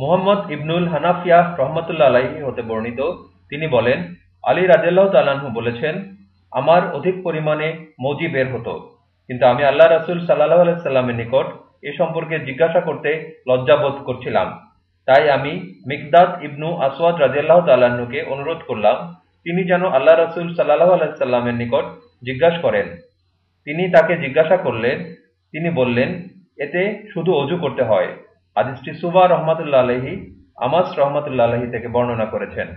মুহাম্মদ ইবনুল হানাফিয়াহ রহমতুল্লাহ আলাহি হতে বর্ণিত। তিনি বলেন, আলী রাজিয়াল্লাহ তাল্লাহ্ন বলেছেন, আমার অধিক পরিমাণে মজি বের হতো। কিন্তু আমি আল্লাহ রাসুল সাল্লাহ আলাইসাল্লামের নিকট এ সম্পর্কে জিজ্ঞাসা করতে লজ্জাবোধ করছিলাম। তাই আমি মিকদাদ ইবনু আসওয়াদ রাজিয়াল্লাহ তাল্লাহ্নকে অনুরোধ করলাম, তিনি যেন আল্লাহ রসুল সাল্লাহ আলাইসাল্লামের নিকট জিজ্ঞাসা করেন। তিনি তাকে জিজ্ঞাসা করলেন, তিনি বললেন, এতে শুধু অজু করতে হয়। হাদিসটি সুবা রহমতুল্লাহ আলহী আমাস রহমতুল্লাহ আলহী থেকে বর্ণনা করেছেন।